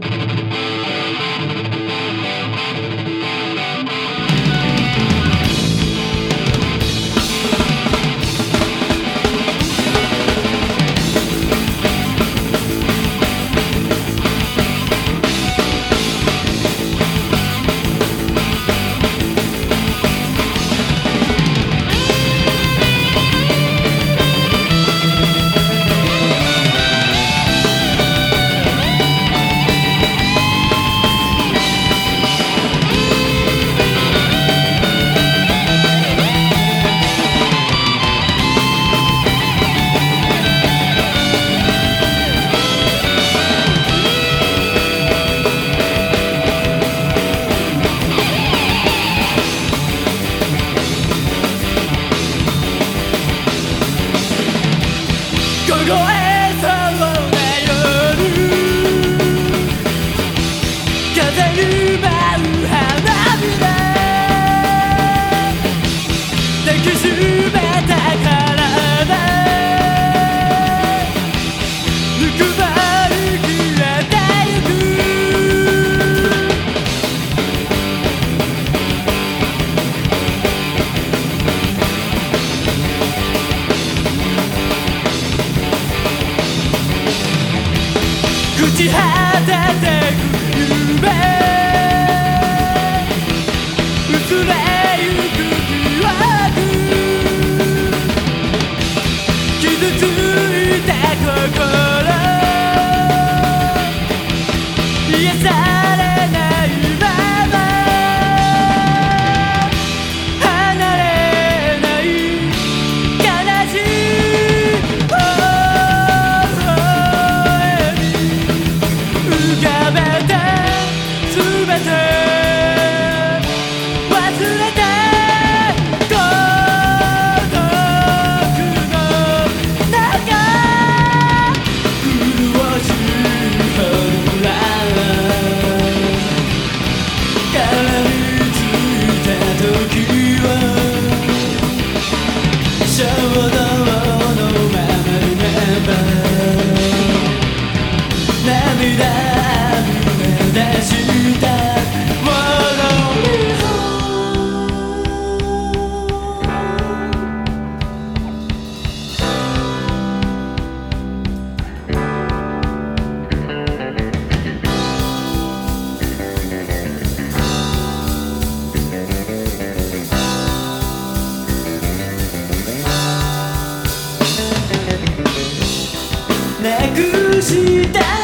凍 to have. 時した